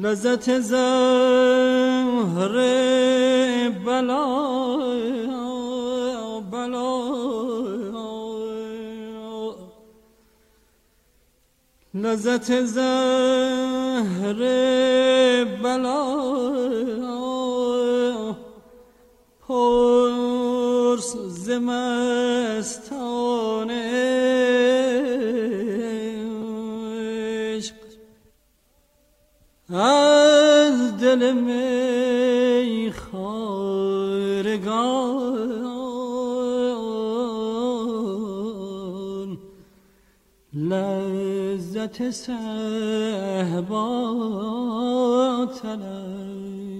لذت زهر بلا بلا لذت زهر بلا پرس زمستان از دل می خارگان. لذت سهبا طلب